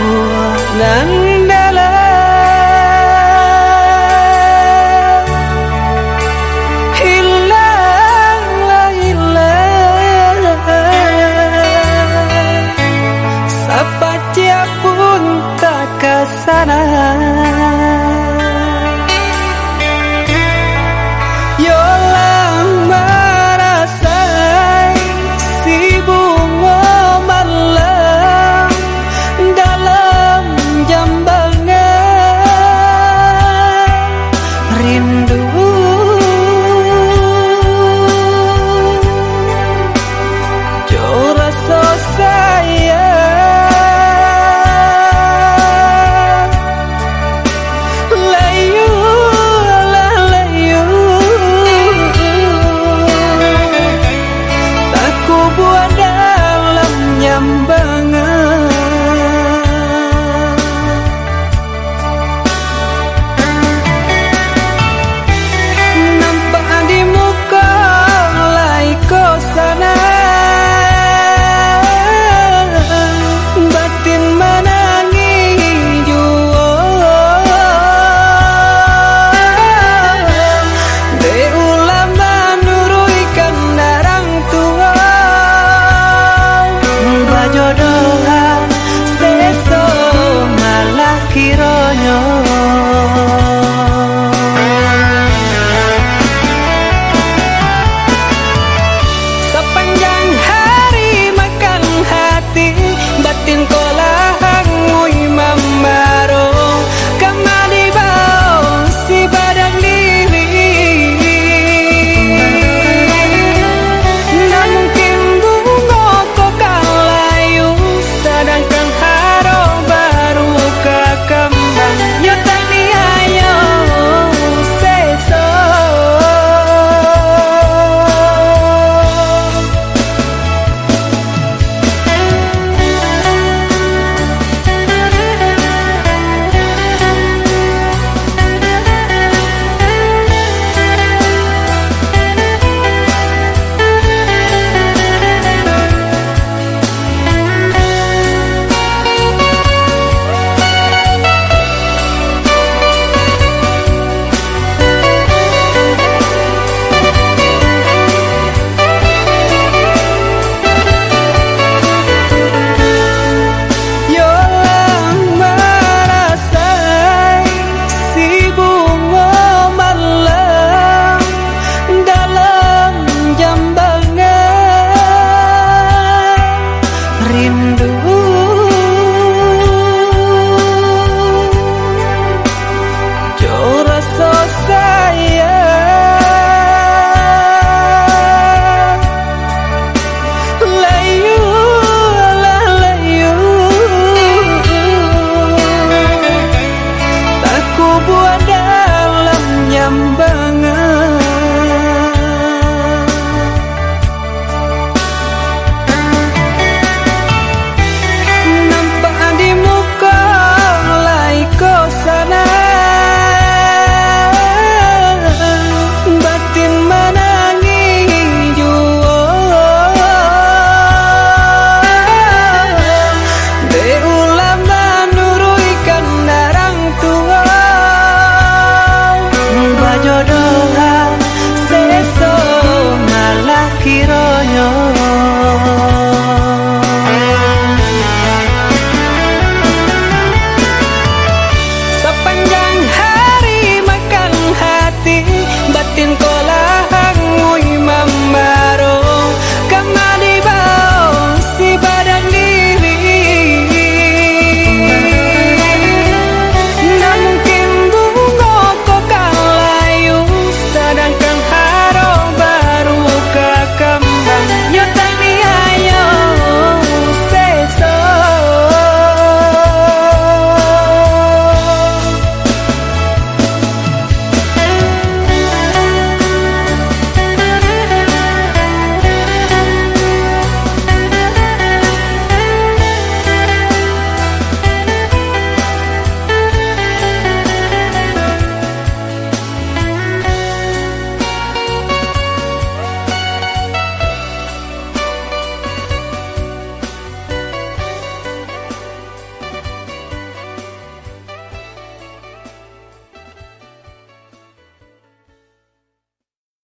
buồn nắng